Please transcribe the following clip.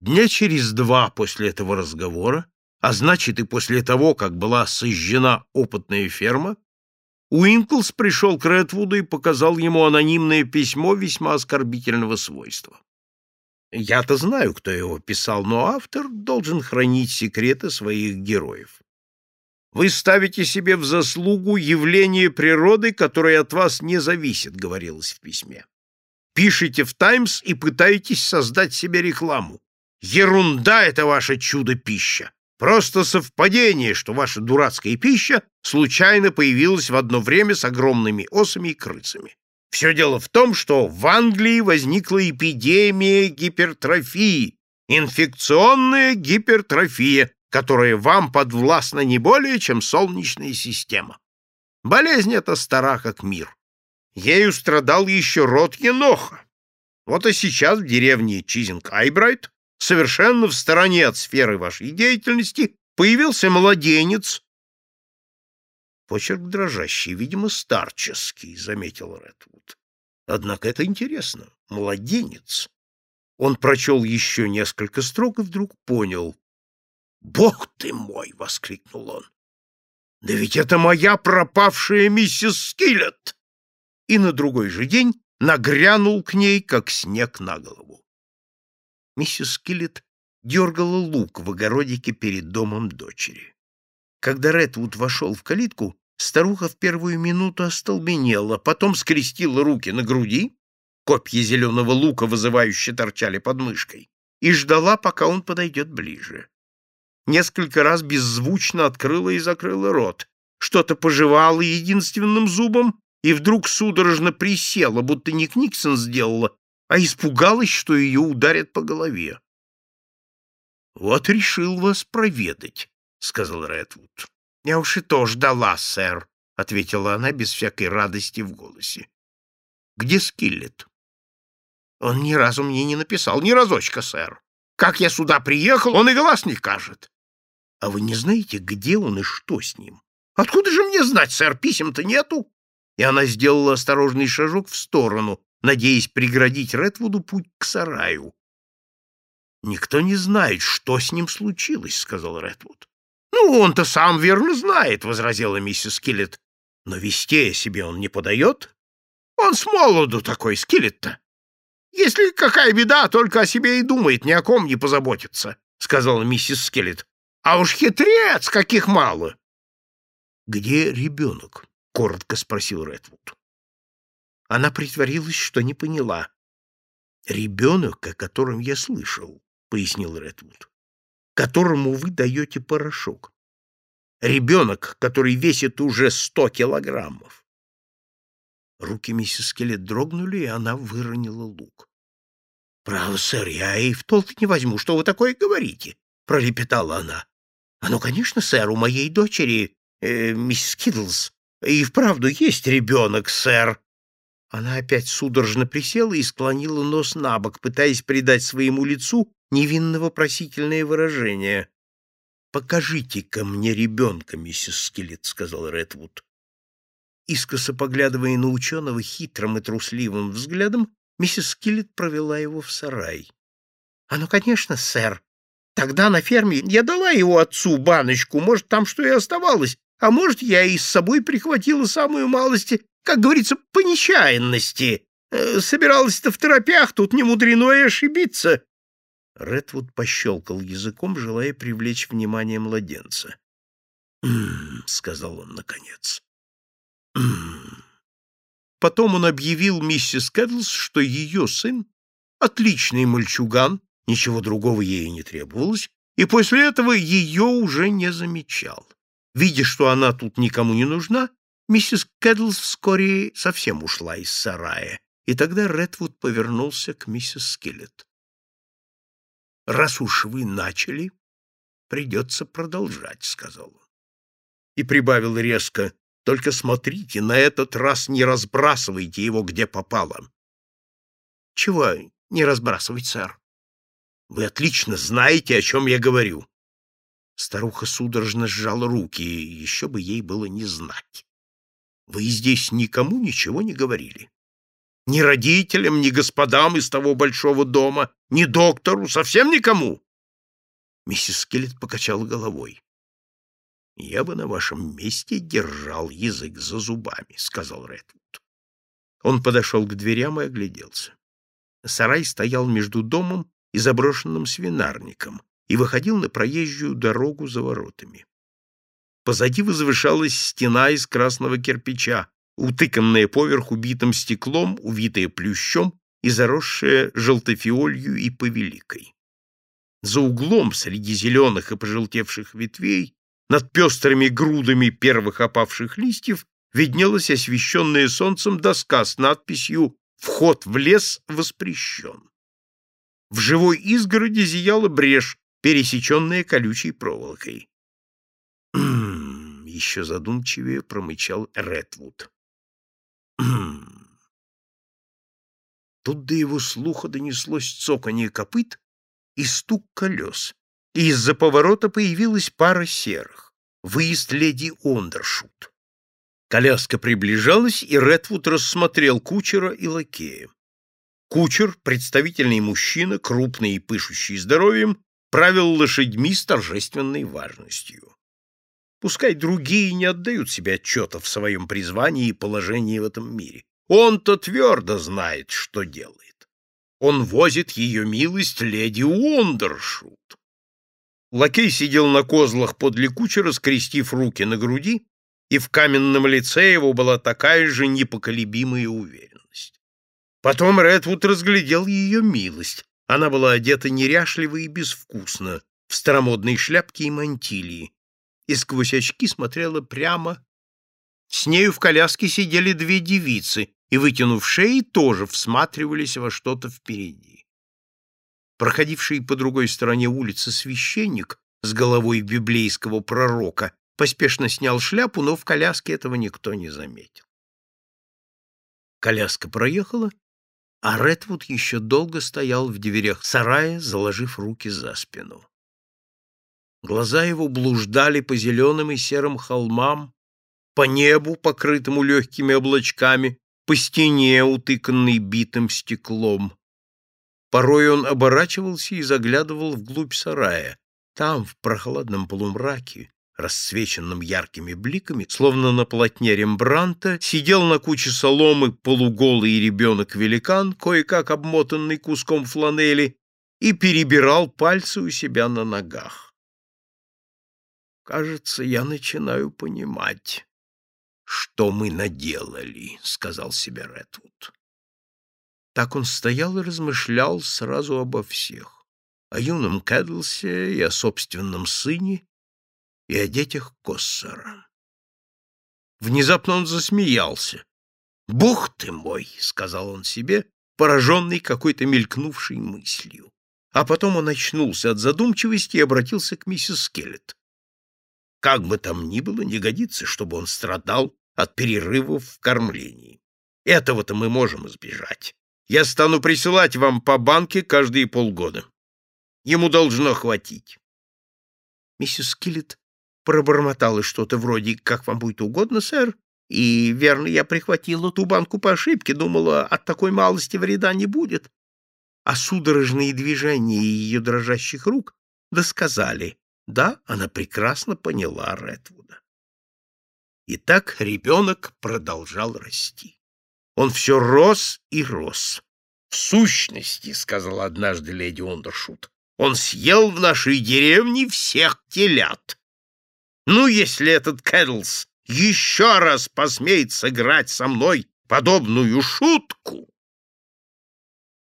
Дня через два после этого разговора, а значит и после того, как была сожжена опытная ферма, Уинклс пришел к Редвуду и показал ему анонимное письмо весьма оскорбительного свойства. Я-то знаю, кто его писал, но автор должен хранить секреты своих героев. Вы ставите себе в заслугу явление природы, которое от вас не зависит, говорилось в письме. Пишите в «Таймс» и пытаетесь создать себе рекламу. Ерунда это ваше чудо-пища. Просто совпадение, что ваша дурацкая пища случайно появилась в одно время с огромными осами и крысами. Все дело в том, что в Англии возникла эпидемия гипертрофии, инфекционная гипертрофия, которая вам подвластна не более, чем солнечная система. Болезнь эта стара как мир. Ею страдал еще род Еноха. Вот и сейчас в деревне Чизинг-Айбрайт совершенно в стороне от сферы вашей деятельности, появился младенец. Почерк дрожащий, видимо, старческий, — заметил Редвуд. Однако это интересно. Младенец. Он прочел еще несколько строк и вдруг понял. «Бог ты мой!» — воскликнул он. «Да ведь это моя пропавшая миссис Скиллет!» И на другой же день нагрянул к ней, как снег на голову миссис Киллет дергала лук в огородике перед домом дочери. Когда Редвуд вошел в калитку, старуха в первую минуту остолбенела, потом скрестила руки на груди, копья зеленого лука вызывающе торчали под мышкой, и ждала, пока он подойдет ближе. Несколько раз беззвучно открыла и закрыла рот, что-то пожевала единственным зубом и вдруг судорожно присела, будто не Книксон сделала, а испугалась, что ее ударят по голове. — Вот решил вас проведать, — сказал Редвуд. — Я уж и то ждала, сэр, — ответила она без всякой радости в голосе. — Где Скиллет? — Он ни разу мне не написал, ни разочка, сэр. Как я сюда приехал, он и глаз не кажет. — А вы не знаете, где он и что с ним? — Откуда же мне знать, сэр, писем-то нету? И она сделала осторожный шажок в сторону, надеясь преградить Редвуду путь к сараю. «Никто не знает, что с ним случилось», — сказал Редвуд. «Ну, он-то сам верно знает», — возразила миссис Киллет. «Но вести о себе он не подает. Он с молоду такой, Скиллет-то. Если какая беда, только о себе и думает, ни о ком не позаботится», — сказала миссис Скиллет. «А уж хитрец, каких мало!» «Где ребенок?» — коротко спросил Редвуд. Она притворилась, что не поняла. «Ребенок, о котором я слышал», — пояснил Редвуд, — «которому вы даете порошок. Ребенок, который весит уже сто килограммов». Руки миссис Скелет дрогнули, и она выронила лук. «Право, сэр, я и в толк не возьму. Что вы такое говорите?» — пролепетала она. «А ну, конечно, сэр, у моей дочери, э, мисс Кидлс, и вправду есть ребенок, сэр», она опять судорожно присела и склонила нос на бок, пытаясь придать своему лицу невинно-вопросительное выражение. «Покажите-ка мне ребенка, миссис Скелет», — сказал Редвуд. Искоса поглядывая на ученого хитрым и трусливым взглядом, миссис Скиллет провела его в сарай. — А ну, конечно, сэр. Тогда на ферме я дала его отцу баночку, может, там что и оставалось, а может, я и с собой прихватила самую малость как говорится, по нечаянности. Э, собиралась-то в торопях, тут не мудрено и ошибиться. Редвуд пощелкал языком, желая привлечь внимание младенца. «М-м-м», сказал он наконец. «М-м-м». Потом он объявил миссис Кэдлс, что ее сын — отличный мальчуган, ничего другого ей не требовалось, и после этого ее уже не замечал. Видя, что она тут никому не нужна, Миссис Кэдлс вскоре совсем ушла из сарая, и тогда Редвуд повернулся к миссис Скиллет. «Раз уж вы начали, придется продолжать», — сказал он. И прибавил резко, «Только смотрите, на этот раз не разбрасывайте его, где попало». «Чего не разбрасывать, сэр?» «Вы отлично знаете, о чем я говорю». Старуха судорожно сжала руки, еще бы ей было не знать. Вы здесь никому ничего не говорили? Ни родителям, ни господам из того большого дома, ни доктору, совсем никому. Миссис Скелет покачала головой. «Я бы на вашем месте держал язык за зубами», — сказал Редвуд. Он подошел к дверям и огляделся. Сарай стоял между домом и заброшенным свинарником и выходил на проезжую дорогу за воротами. Позади возвышалась стена из красного кирпича, утыканная поверху битым стеклом, увитая плющом и заросшая желтофиолью и повеликой. За углом, среди зеленых и пожелтевших ветвей, над пестрыми грудами первых опавших листьев, виднелась освещенная солнцем доска с надписью «Вход в лес воспрещен». В живой изгороди зияла брешь, пересеченная колючей проволокой. Еще задумчивее промычал Редвуд. Тут до его слуха донеслось цоканье копыт и стук колес, и из-за поворота появилась пара серых. Выезд леди Ондершут. Коляска приближалась, и Редвуд рассмотрел кучера и лакея. Кучер, представительный мужчина, крупный и пышущий здоровьем, правил лошадьми с торжественной важностью. Пускай другие не отдают себе отчета в своем призвании и положении в этом мире. Он-то твердо знает, что делает. Он возит ее милость леди Уондершут. Лакей сидел на козлах подле кучера, скрестив руки на груди, и в каменном лице его была такая же непоколебимая уверенность. Потом Редвуд разглядел ее милость. Она была одета неряшливо и безвкусно, в старомодной шляпке и мантилии, и сквозь очки смотрела прямо. С нею в коляске сидели две девицы, и, вытянув шеи, тоже всматривались во что-то впереди. Проходивший по другой стороне улицы священник с головой библейского пророка поспешно снял шляпу, но в коляске этого никто не заметил. Коляска проехала, а Редвуд еще долго стоял в дверях сарая, заложив руки за спину. Глаза его блуждали по зеленым и серым холмам, по небу, покрытому легкими облачками, по стене, утыканной битым стеклом. Порой он оборачивался и заглядывал вглубь сарая. Там, в прохладном полумраке, расцвеченном яркими бликами, словно на полотне Рембранта, сидел на куче соломы полуголый ребенок-великан, кое-как обмотанный куском фланели, и перебирал пальцы у себя на ногах. «Кажется, я начинаю понимать, что мы наделали», — сказал себе Редвуд. Так он стоял и размышлял сразу обо всех. О юном Кэдлсе и о собственном сыне, и о детях Коссера. Внезапно он засмеялся. «Бог ты мой!» — сказал он себе, пораженный какой-то мелькнувшей мыслью. А потом он очнулся от задумчивости и обратился к миссис Скеллет. Как бы там ни было, не годится, чтобы он страдал от перерывов в кормлении. Этого-то мы можем избежать. Я стану присылать вам по банке каждые полгода. Ему должно хватить. Миссис Скиллет пробормотала что-то вроде «Как вам будет угодно, сэр?» И, верно, я прихватила ту банку по ошибке, думала, от такой малости вреда не будет. А судорожные движения ее дрожащих рук досказали. Да, она прекрасно поняла Редвуда. И так ребенок продолжал расти. Он все рос и рос. В сущности, — сказала однажды леди Ондершут, — он съел в нашей деревне всех телят. Ну, если этот Кэдлс еще раз посмеет сыграть со мной подобную шутку...